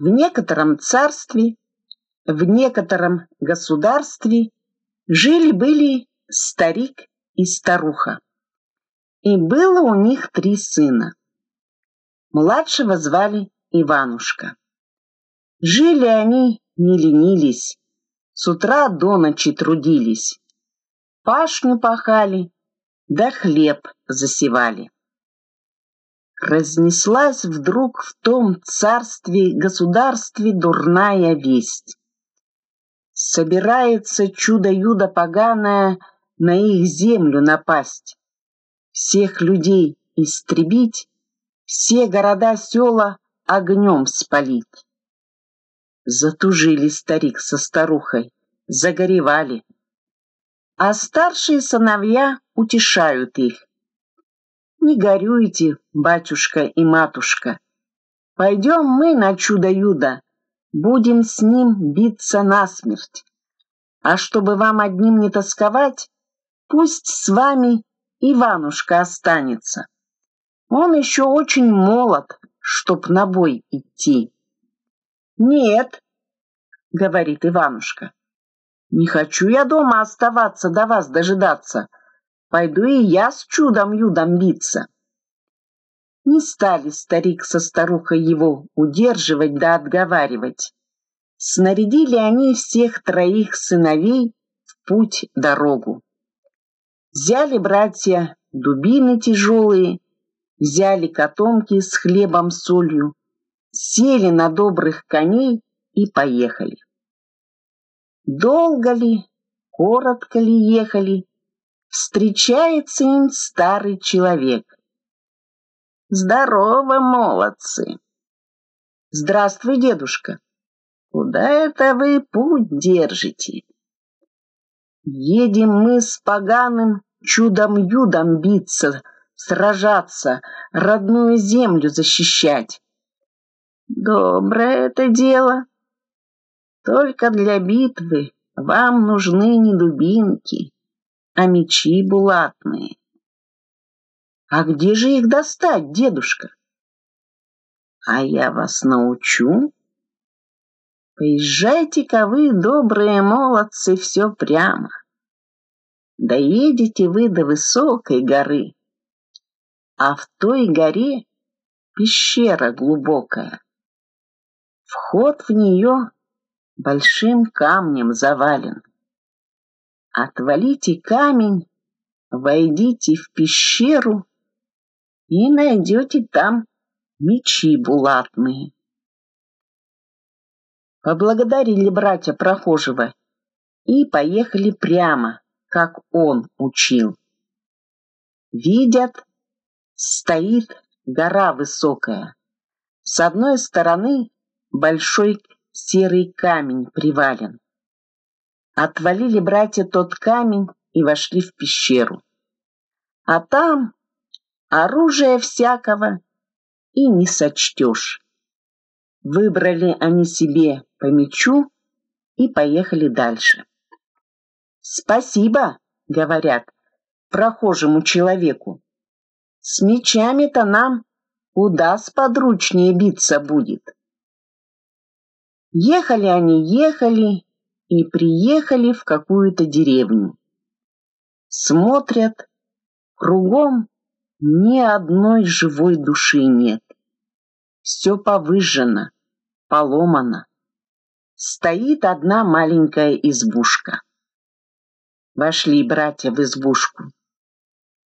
В некотором царстве, в некотором государстве жили-были старик и старуха. И было у них три сына. Младшего звали Иванушка. Жили они, не ленились, с утра до ночи трудились. Пашню пахали, да хлеб засевали. Разнеслась вдруг в том царстве-государстве дурная весть. Собирается чудо-юдо поганое на их землю напасть, всех людей истребить, все города-села огнем спалить. Затужили старик со старухой, загоревали. А старшие сыновья утешают их. Не горюйте, батюшка и матушка. Пойдем мы на чудо-юдо, будем с ним биться насмерть. А чтобы вам одним не тосковать, пусть с вами Иванушка останется. Он еще очень молод, чтоб на бой идти. Нет, говорит Иванушка, не хочу я дома оставаться до вас дожидаться. Пойду и я с чудом-юдом биться. Не стали старик со старухой его удерживать да отговаривать. Снарядили они всех троих сыновей в путь дорогу. Взяли братья дубины тяжелые, взяли котомки с хлебом солью, сели на добрых коней и поехали. Долго ли, коротко ли ехали, встречается им старый человек. Здорово, молодцы! Здравствуй, дедушка. Куда это вы путь держите? Едем мы с поганым чудом-юдом биться, сражаться, родную землю защищать. Доброе это дело. Только для битвы вам нужны не дубинки, а мечи булатные. А где же их достать, дедушка? А я вас научу. Поезжайте-ка вы, добрые молодцы, все прямо. Доедете вы до высокой горы, а в той горе пещера глубокая. Вход в нее большим камнем завален. Отвалите камень, войдите в пещеру и найдете там мечи булатные. Поблагодарили братья прохожего и поехали прямо, как он учил. Видят, стоит гора высокая. С одной стороны большой серый камень привален. Отвалили братья тот камень и вошли в пещеру. А там оружие всякого и не сочтешь. Выбрали они себе по мечу и поехали дальше. «Спасибо», — говорят, прохожему человеку. «С мечами-то нам куда сподручнее биться будет». Ехали они, ехали и приехали в какую-то деревню. Смотрят, кругом ни одной живой души нет. Все повыжжено, поломано. Стоит одна маленькая избушка. Вошли братья в избушку.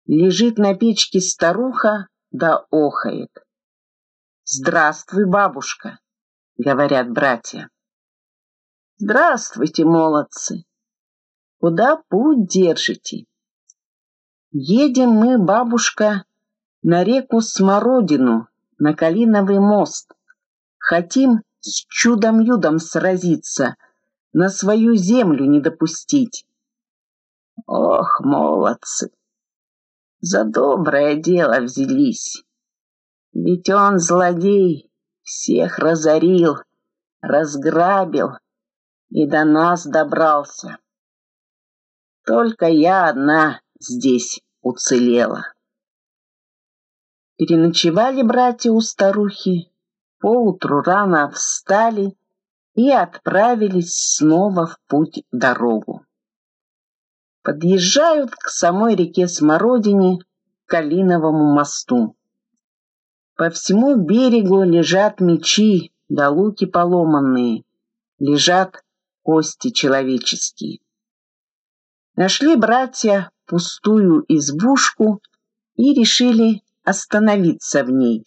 Лежит на печке старуха, да охает. «Здравствуй, бабушка!» — говорят братья. «Здравствуйте, молодцы! Куда путь держите?» «Едем мы, бабушка, на реку Смородину, на Калиновый мост. Хотим с чудом-юдом сразиться, на свою землю не допустить». «Ох, молодцы! За доброе дело взялись!» Ведь он злодей, всех разорил, разграбил и до нас добрался. Только я одна здесь уцелела. Переночевали братья у старухи, Поутру рано встали и отправились снова в путь дорогу. Подъезжают к самой реке Смородине, к Калиновому мосту. По всему берегу лежат мечи да луки поломанные, лежат кости человеческие. Нашли братья пустую избушку и решили остановиться в ней.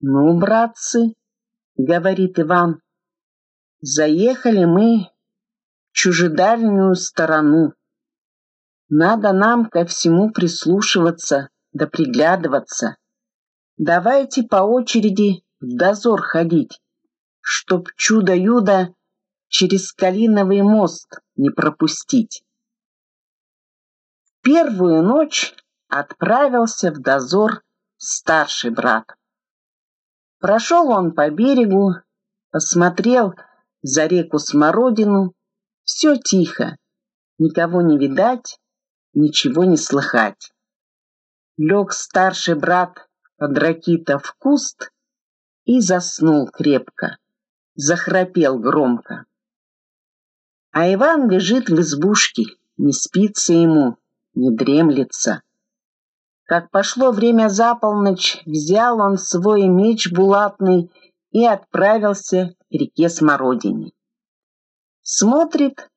«Ну, братцы, — говорит Иван, — заехали мы в чужедальнюю сторону. Надо нам ко всему прислушиваться да приглядываться. Давайте по очереди в дозор ходить, чтоб чудо-юдо через Калиновый мост не пропустить. Первую ночь отправился в дозор старший брат. Прошел он по берегу, посмотрел за реку Смородину, все тихо, никого не видать, ничего не слыхать. Лег старший брат под ракита в куст и заснул крепко, захрапел громко. А Иван лежит в избушке, не спится ему, не дремлется. Как пошло время за полночь, взял он свой меч булатный и отправился к реке Смородине. Смотрит,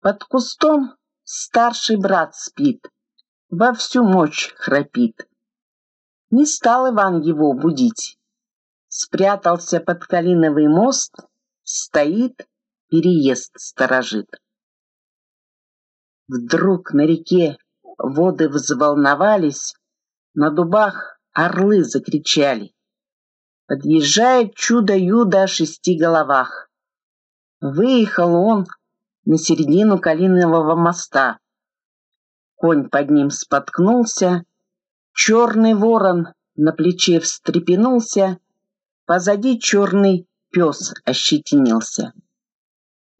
под кустом старший брат спит, во всю мощь храпит. Не стал Иван его будить, спрятался под Калиновый мост, стоит, переезд сторожит. Вдруг на реке воды взволновались, на дубах орлы закричали. Подъезжает чудо-юдо о шести головах. Выехал он на середину Калинового моста. Конь под ним споткнулся, черный ворон на плече встрепенулся, позади черный пес ощетинился.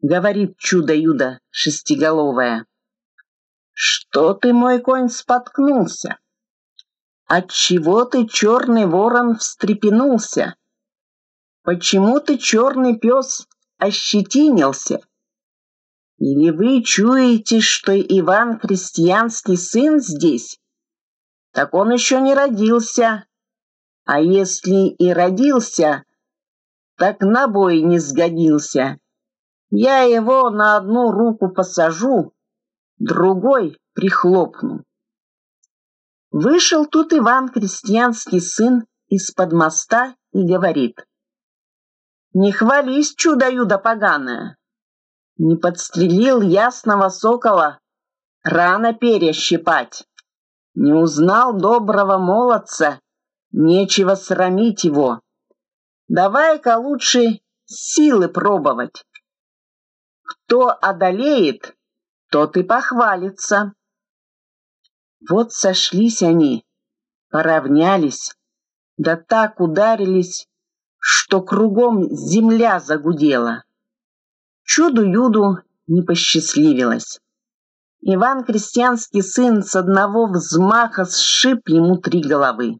Говорит чудо-юдо шестиголовое. Что ты, мой конь, споткнулся? Отчего ты, черный ворон, встрепенулся? Почему ты, черный пес, ощетинился? Или вы чуете, что Иван крестьянский сын здесь? Так он еще не родился. А если и родился, так на бой не сгодился. Я его на одну руку посажу, другой прихлопну. Вышел тут Иван, крестьянский сын, из-под моста и говорит. Не хвались, чудо-юдо поганое. Не подстрелил ясного сокола, рано перья щипать. Не узнал доброго молодца, нечего срамить его. Давай-ка лучше силы пробовать. Кто одолеет, тот и похвалится. Вот сошлись они, поравнялись, да так ударились, что кругом земля загудела. Чуду-юду не посчастливилось. Иван Крестьянский сын с одного взмаха сшиб ему три головы.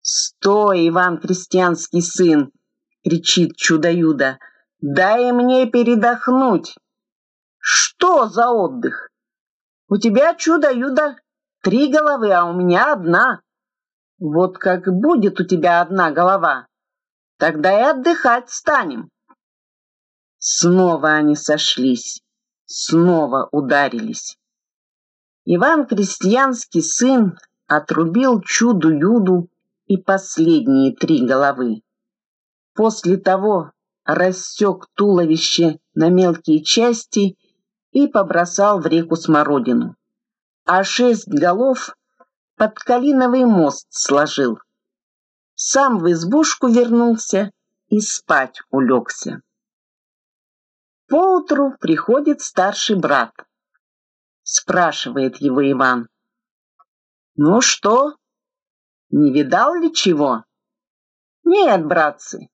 «Стой, Иван Крестьянский сын!» — кричит чудо-юдо. «Дай мне передохнуть!» Что за отдых? У тебя чудо-юдо три головы, а у меня одна. Вот как будет у тебя одна голова, тогда и отдыхать станем. Снова они сошлись, снова ударились. Иван Крестьянский сын отрубил чуду-юду и последние три головы. После того рассек туловище на мелкие части и побросал в реку смородину. А шесть голов под Калиновый мост сложил. Сам в избушку вернулся и спать улегся. Поутру приходит старший брат. Спрашивает его Иван. «Ну что, не видал ли чего?» «Нет, братцы,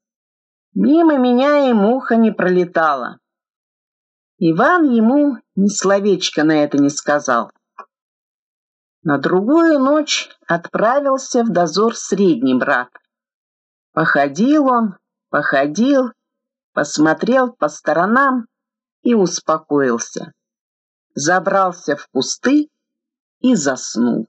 мимо меня и муха не пролетала. Иван ему ни словечко на это не сказал. На другую ночь отправился в дозор средний брат. Походил он, походил, посмотрел по сторонам и успокоился. Забрался в кусты и заснул.